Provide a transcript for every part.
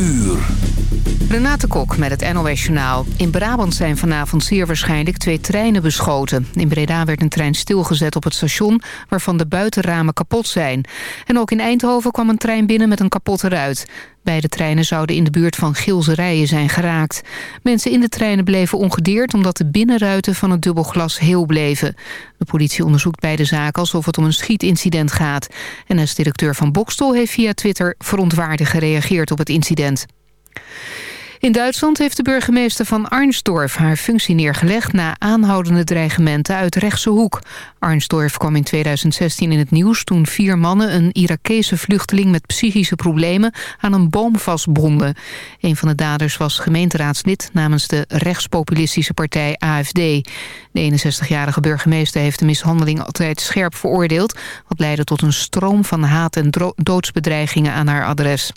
uur. Renate Kok met het NOS Journaal. In Brabant zijn vanavond zeer waarschijnlijk twee treinen beschoten. In Breda werd een trein stilgezet op het station... waarvan de buitenramen kapot zijn. En ook in Eindhoven kwam een trein binnen met een kapotte ruit. Beide treinen zouden in de buurt van Gilserijen zijn geraakt. Mensen in de treinen bleven ongedeerd... omdat de binnenruiten van het dubbelglas heel bleven. De politie onderzoekt beide zaken alsof het om een schietincident gaat. En directeur van Bokstel heeft via Twitter verontwaardigd gereageerd op het incident. In Duitsland heeft de burgemeester van Arnsdorf haar functie neergelegd... na aanhoudende dreigementen uit rechtse hoek. Arnsdorf kwam in 2016 in het nieuws toen vier mannen... een Irakese vluchteling met psychische problemen aan een boom vastbonden. Een van de daders was gemeenteraadslid namens de rechtspopulistische partij AFD. De 61-jarige burgemeester heeft de mishandeling altijd scherp veroordeeld... wat leidde tot een stroom van haat en doodsbedreigingen aan haar adres.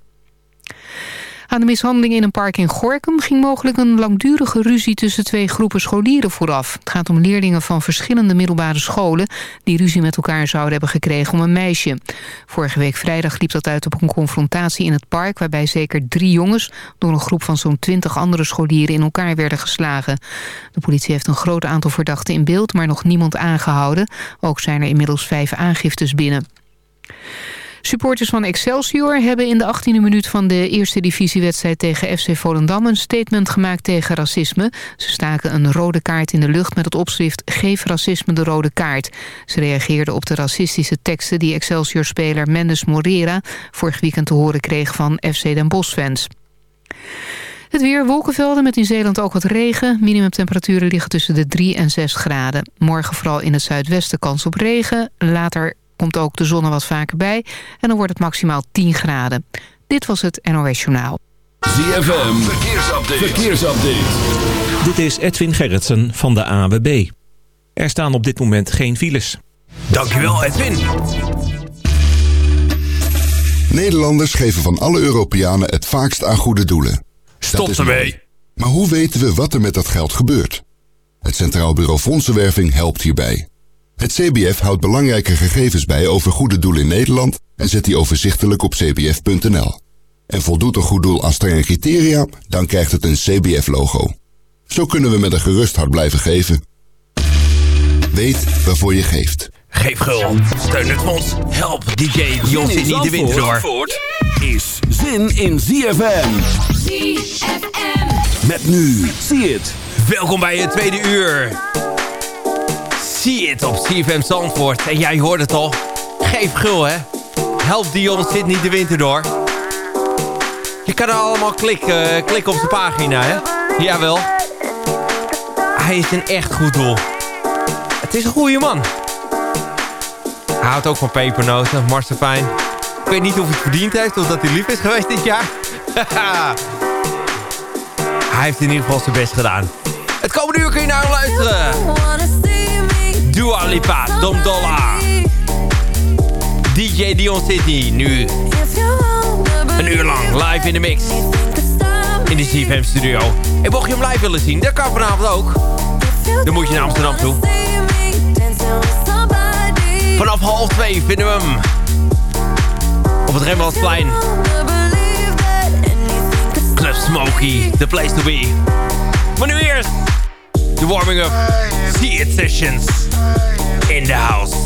Aan de mishandeling in een park in Gorkum ging mogelijk een langdurige ruzie tussen twee groepen scholieren vooraf. Het gaat om leerlingen van verschillende middelbare scholen die ruzie met elkaar zouden hebben gekregen om een meisje. Vorige week vrijdag liep dat uit op een confrontatie in het park waarbij zeker drie jongens door een groep van zo'n twintig andere scholieren in elkaar werden geslagen. De politie heeft een groot aantal verdachten in beeld, maar nog niemand aangehouden. Ook zijn er inmiddels vijf aangiftes binnen. Supporters van Excelsior hebben in de 18e minuut van de eerste divisiewedstrijd tegen FC Volendam een statement gemaakt tegen racisme. Ze staken een rode kaart in de lucht met het opschrift Geef racisme de rode kaart. Ze reageerden op de racistische teksten die Excelsior-speler Mendes Morera vorig weekend te horen kreeg van FC Den Bosch fans. Het weer, wolkenvelden met in Zeeland ook wat regen. Minimumtemperaturen liggen tussen de 3 en 6 graden. Morgen vooral in het zuidwesten kans op regen. Later komt ook de zon er wat vaker bij en dan wordt het maximaal 10 graden. Dit was het NOS Journaal. ZFM, verkeersupdate. verkeersupdate. Dit is Edwin Gerritsen van de AWB. Er staan op dit moment geen files. Dankjewel Edwin. Nederlanders geven van alle Europeanen het vaakst aan goede doelen. Stop ermee. Maar hoe weten we wat er met dat geld gebeurt? Het Centraal Bureau Fondsenwerving helpt hierbij. Het CBF houdt belangrijke gegevens bij over goede doelen in Nederland en zet die overzichtelijk op cbf.nl. En voldoet een goed doel aan strenge criteria, dan krijgt het een CBF-logo. Zo kunnen we met een gerust hart blijven geven. Weet waarvoor je geeft. Geef gul. Steun het fonds. Help DJ Jos in niet de winter door. Is zin in ZFM. ZFM. Met nu. Zie het. Welkom bij het tweede uur. Zie het op CFM Zandvoort. En jij hoort het al. Geef gul, hè. Help Dion, zit niet de winter door. Je kan er allemaal klikken, klikken op de pagina, hè. Jawel. Hij is een echt goed doel. Het is een goede man. Hij houdt ook van pepernoten, marsepein. Ik weet niet of hij het verdiend heeft of dat hij lief is geweest dit jaar. hij heeft in ieder geval zijn best gedaan. Het komende uur kun je naar hem luisteren. Dua Lipa, Dom Dolla. DJ Dion City, nu een uur lang live in de mix. In de CFM studio. En mocht je hem live willen zien, dat kan vanavond ook. Dan moet je naar Amsterdam toe. Vanaf half twee vinden we hem. Op het Rembrandtplein. Club Smoky, the place to be. Maar nu eerst de warming up. See It Sessions in the house.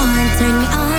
on, turn me on.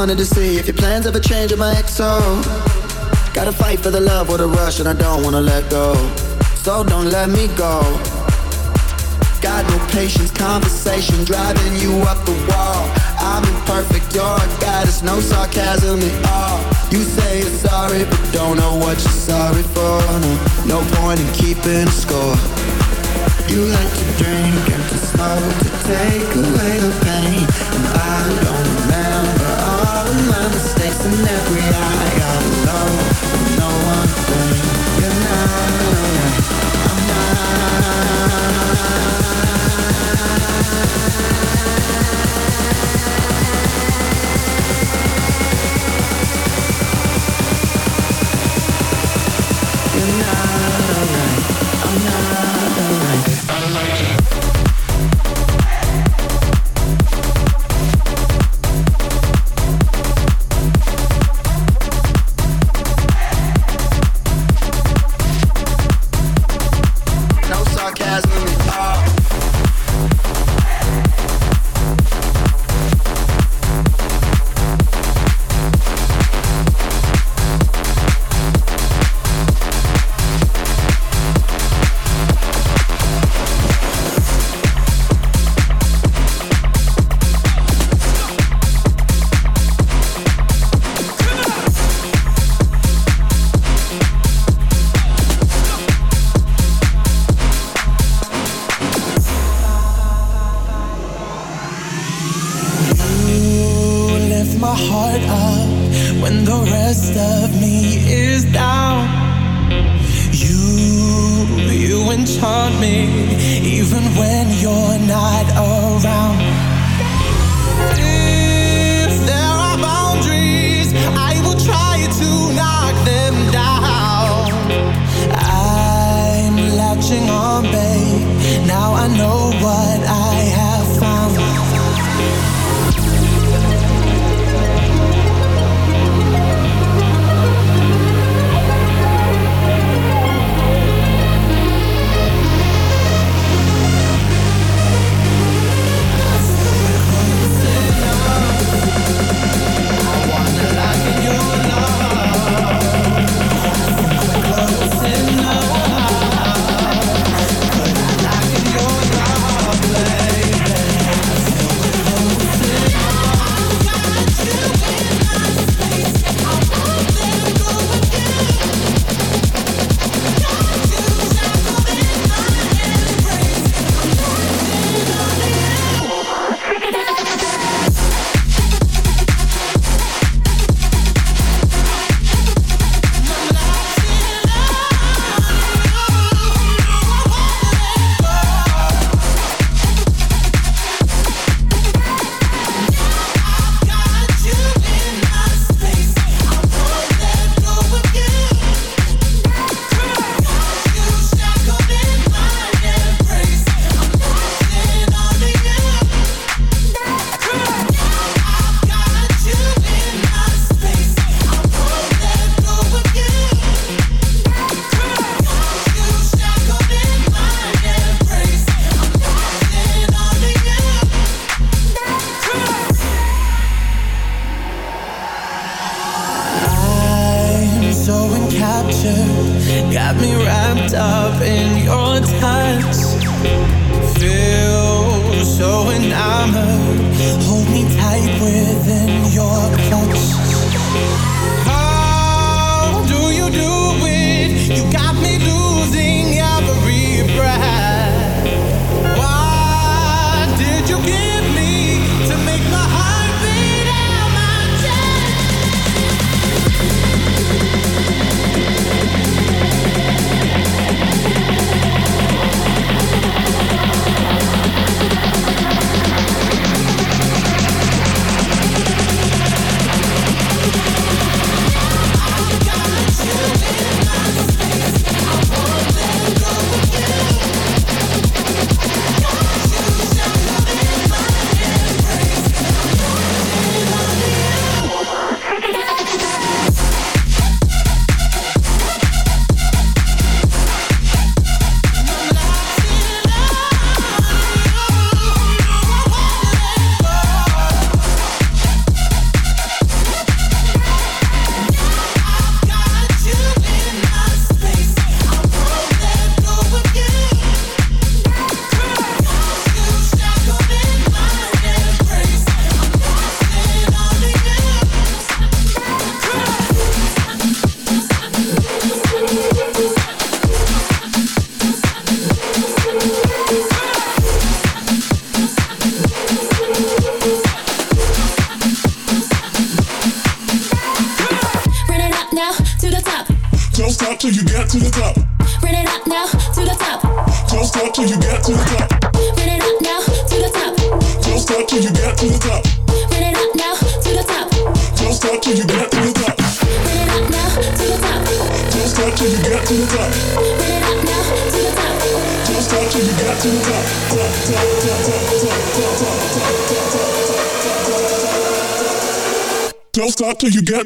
Wanted to see if your plans ever change with my XO. Gotta fight for the love with a rush and I don't wanna let go. So don't let me go. Got no patience, conversation driving you up the wall. I'm imperfect, you're a goddess, no sarcasm at all. You say you're sorry, but don't know what you're sorry for. No, no point in keeping score. You like to drink and to smoke to take away the pain And I don't remember my mistakes in every eye I got love, no one thing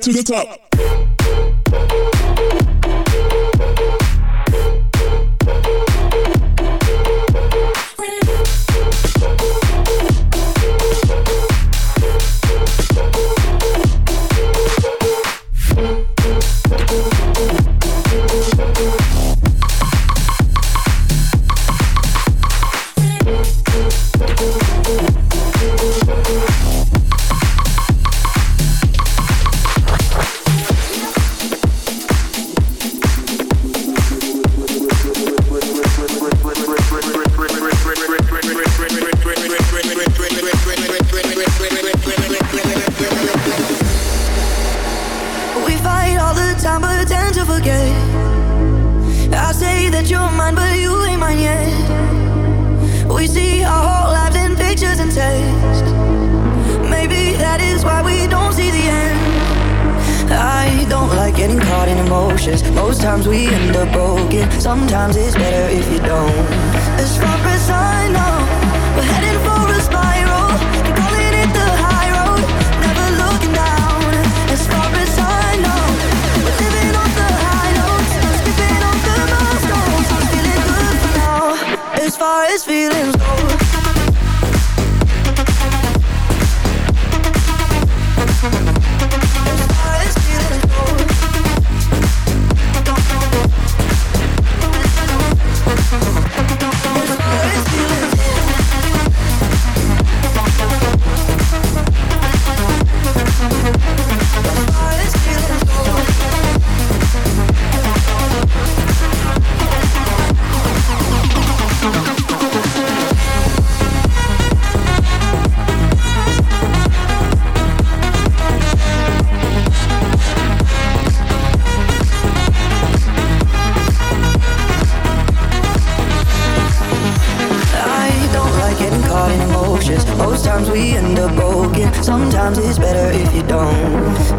to the top.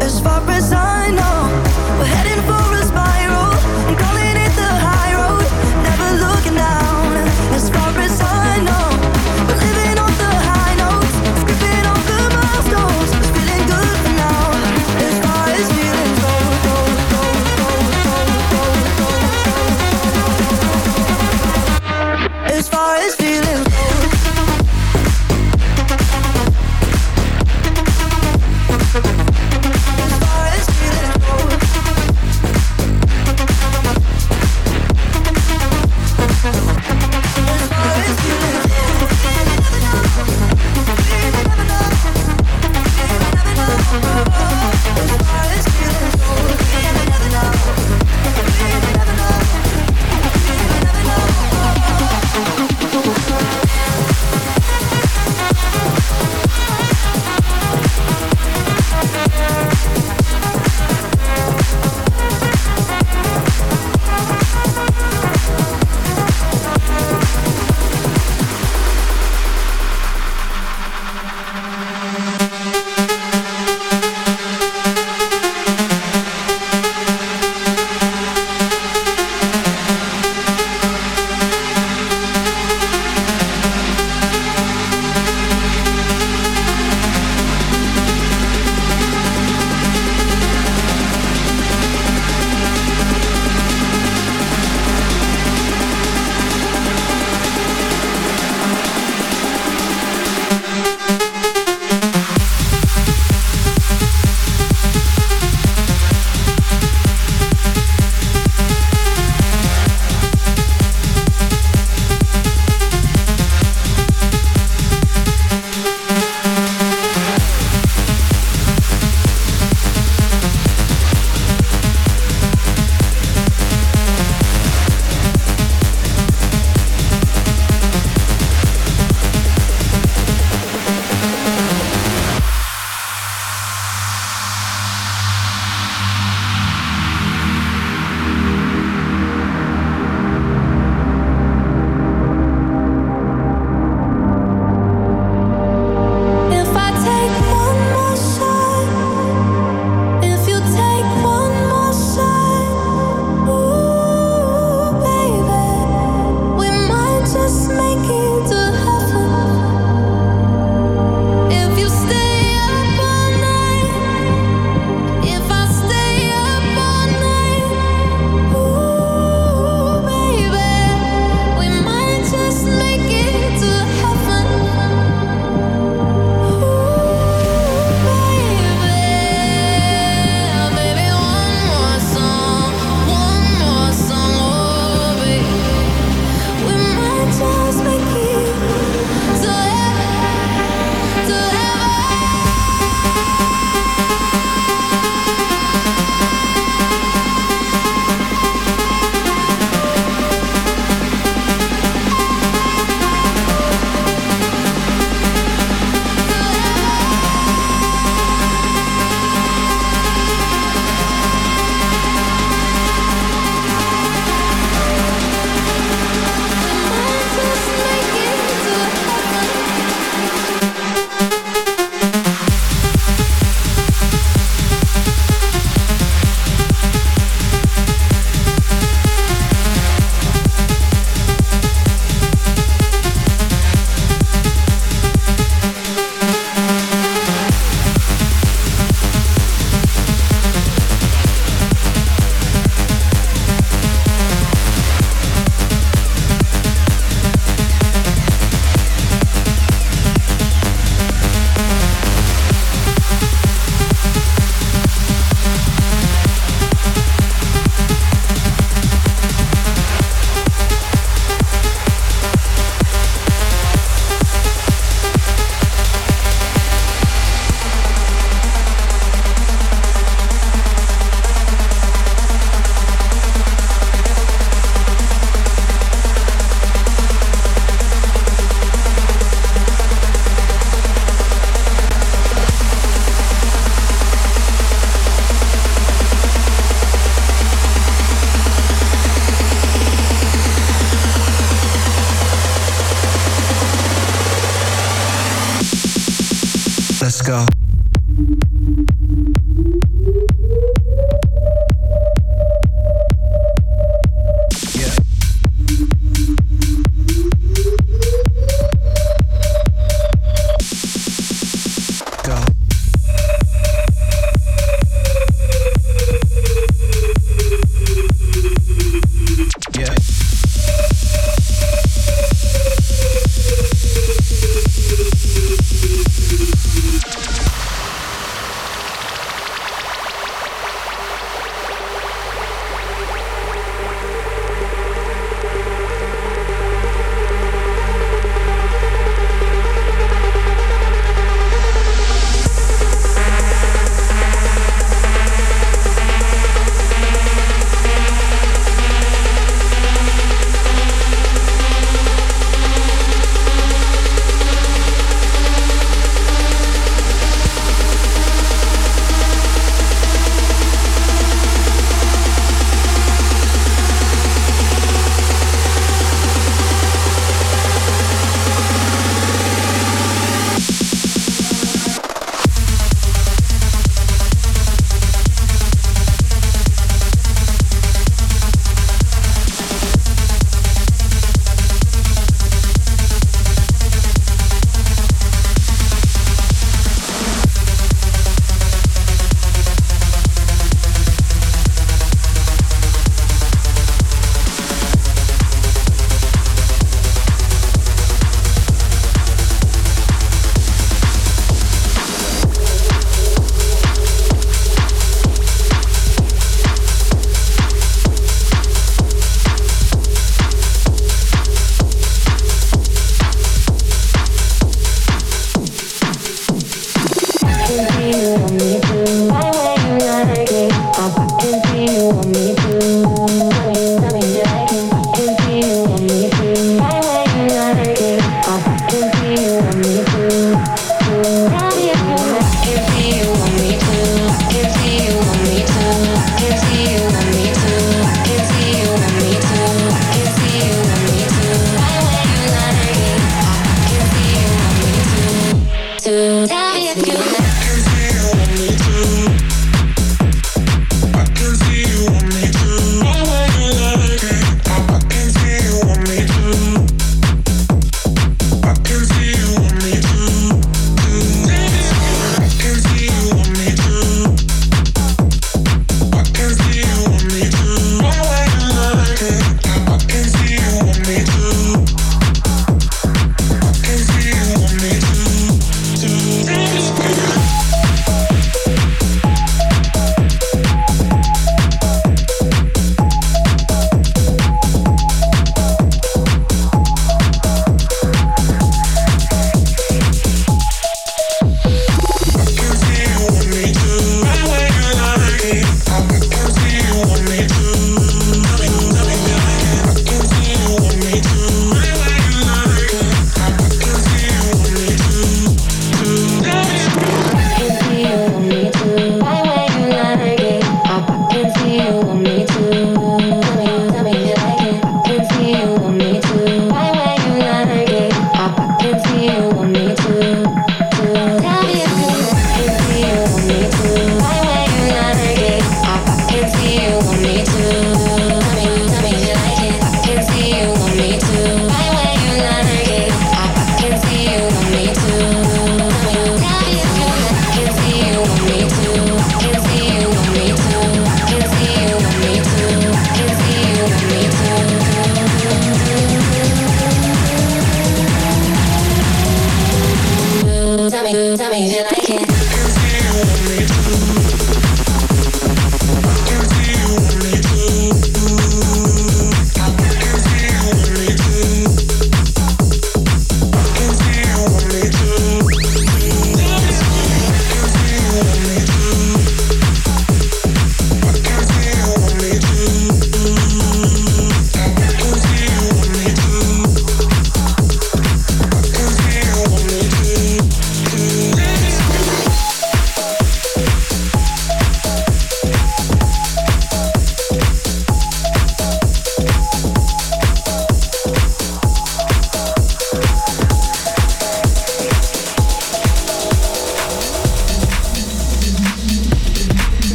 As far as I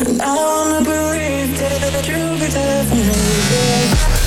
And I wanna believe that you could have me, yeah.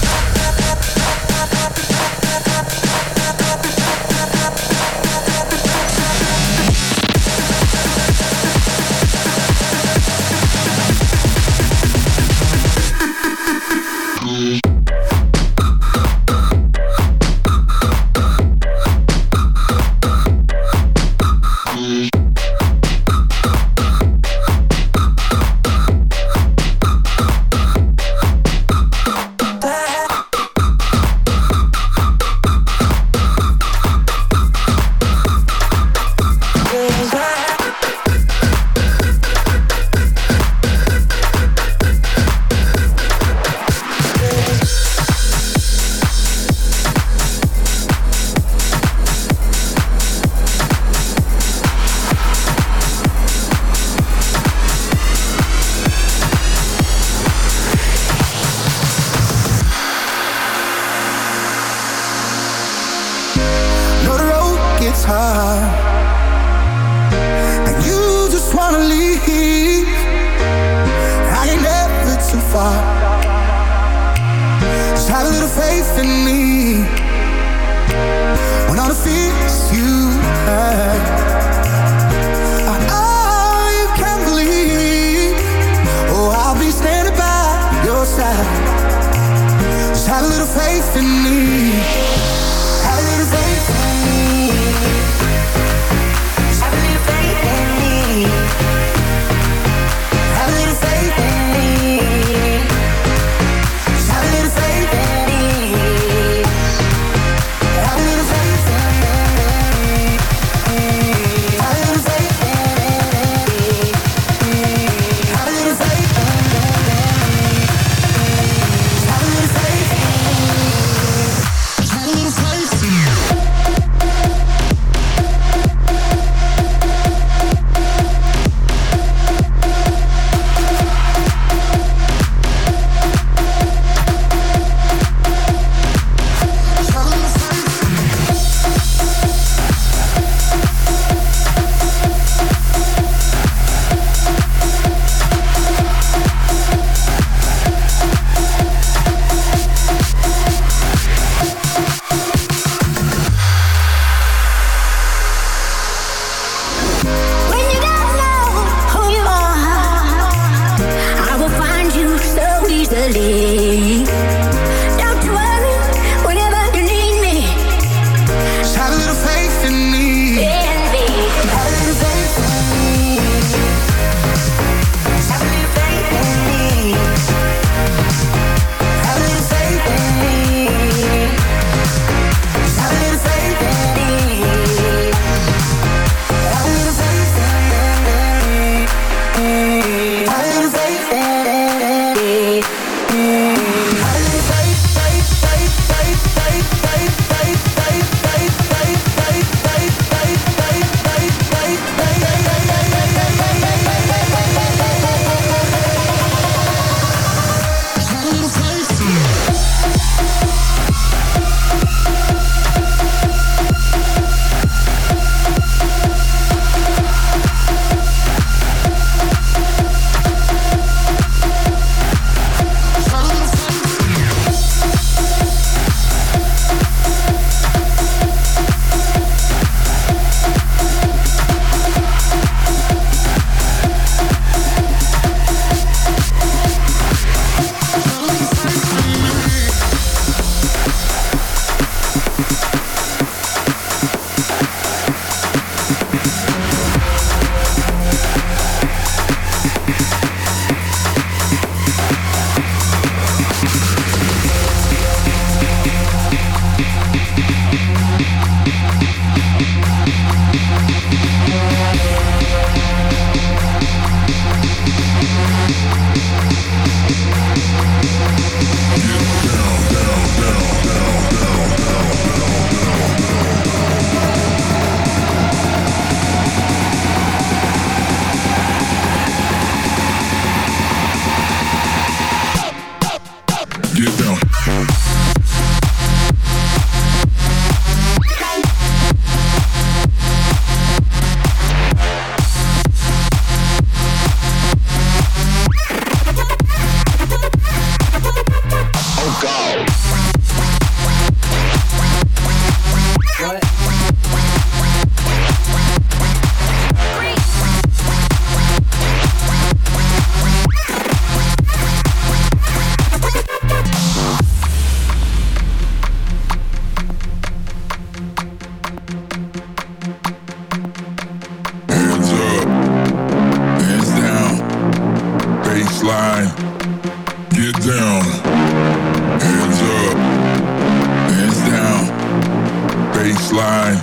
baseline.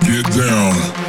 Get down.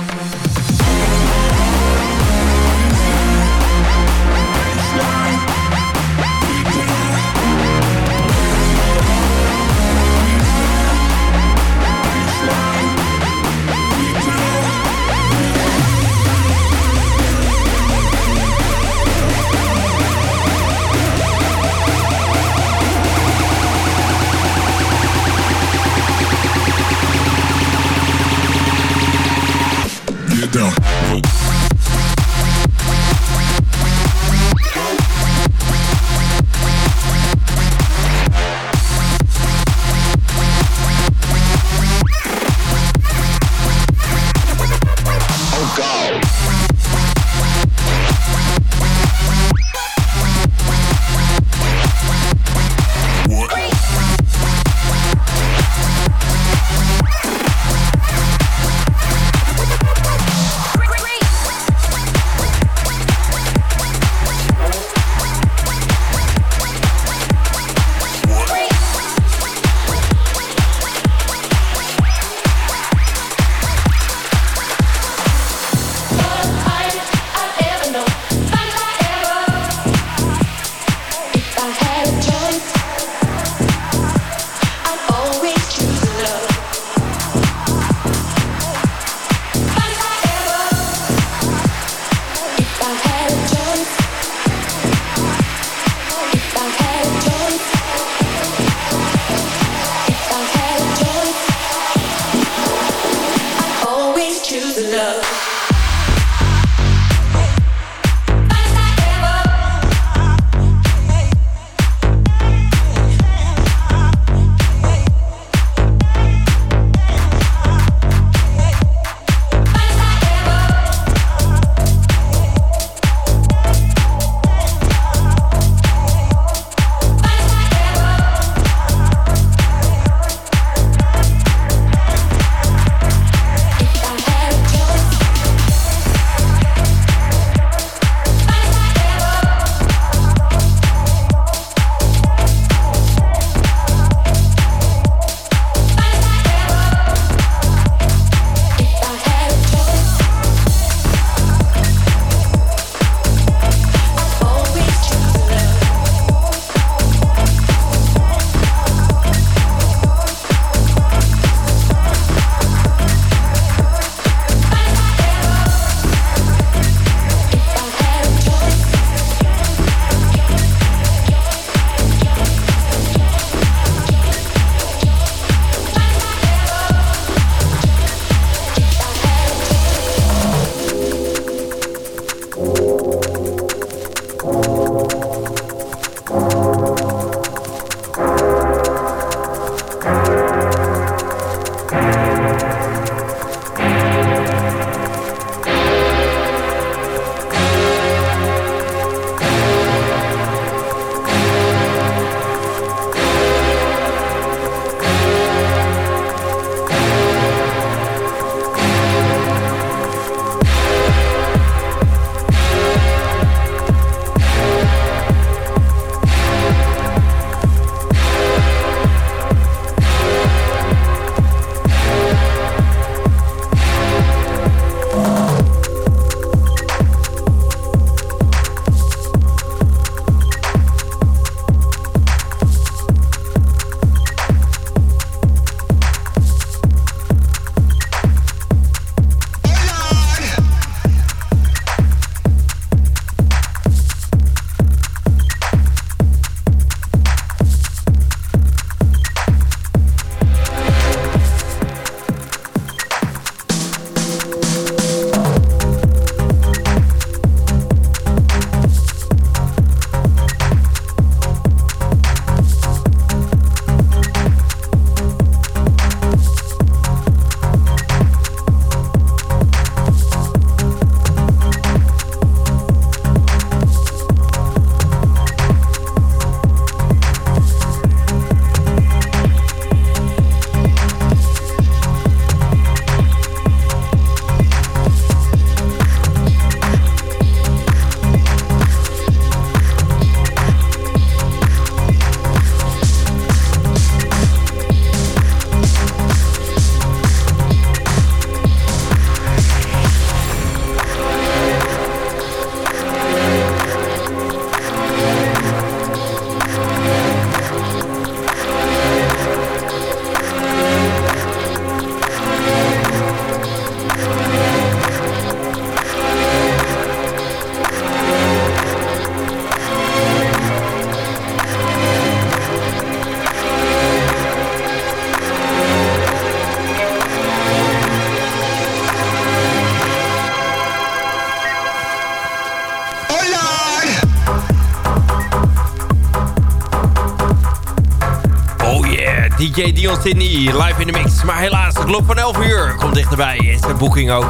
DJ Dion Sydney live in de mix. Maar helaas, de klok van 11 uur komt dichterbij. Is de boeking ook.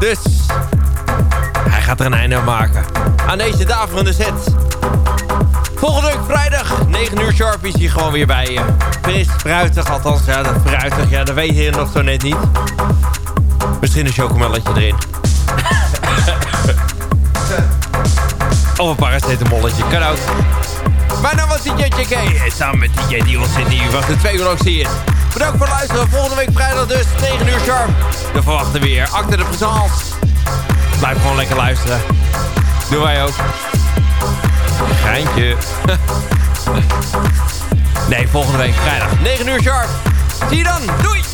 Dus hij gaat er een einde aan maken. Aan deze daverende set. Volgende week vrijdag, 9 uur sharp, is hij gewoon weer bij je. Fris, fruitig, althans, ja, dat fruitig, ja, dat weet je nog zo net niet. Misschien een chocomelletje erin. of een paracetamolletje, kan ook. Mijn naam was DJ JK en samen met DJ Dion Sydney was de twee uur zie je. Bedankt voor het luisteren. Volgende week vrijdag dus, 9 uur sharp. We verwachten weer Acte de Présence. Blijf gewoon lekker luisteren. Doen wij ook. Geintje. nee, volgende week vrijdag, 9 uur sharp. Zie je dan. Doei!